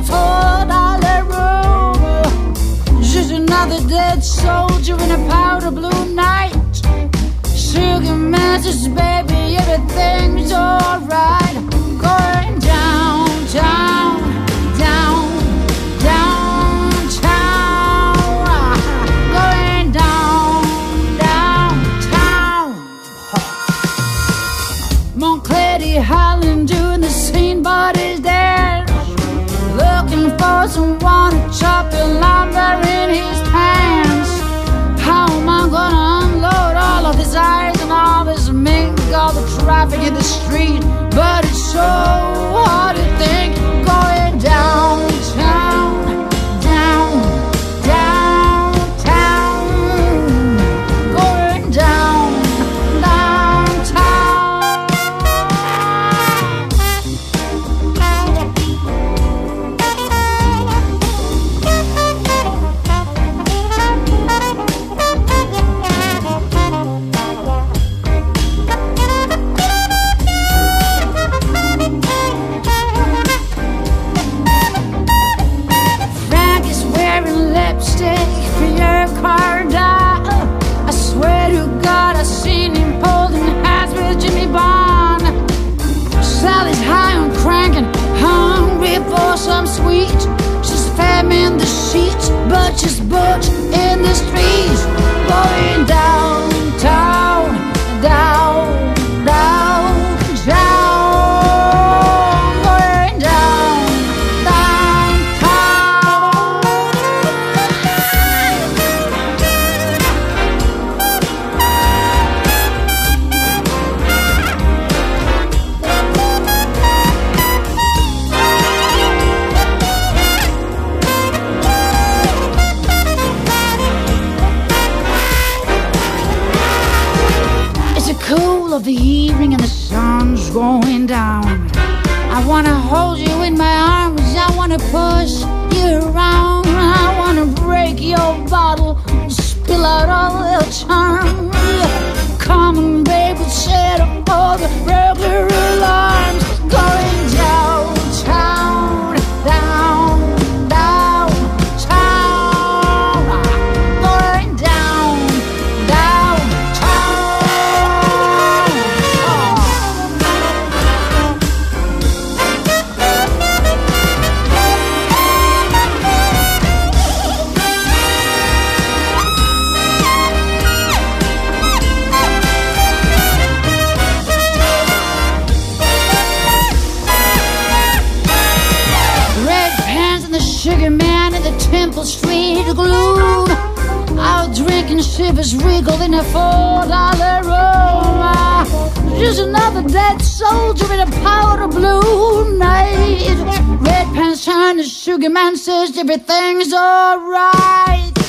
Chivas Regal in four dollar room. Just another dead soldier in a powder blue night. Sugar masses, baby, everything's alright. For someone to chop the lumber in his pants. How am I gonna unload all of his eyes and all this mink, all the traffic in the street? But sheets, but butch in the streets. Going downtown, cool of the evening and the sun's going down. I wanna hold you in my arms, I wanna push you around. I wanna Temple Street gloom. Out drinking Chivas Regal in a four dollar room. Just another dead soldier in a powder blue night. Red pants the sugar man says everything's alright.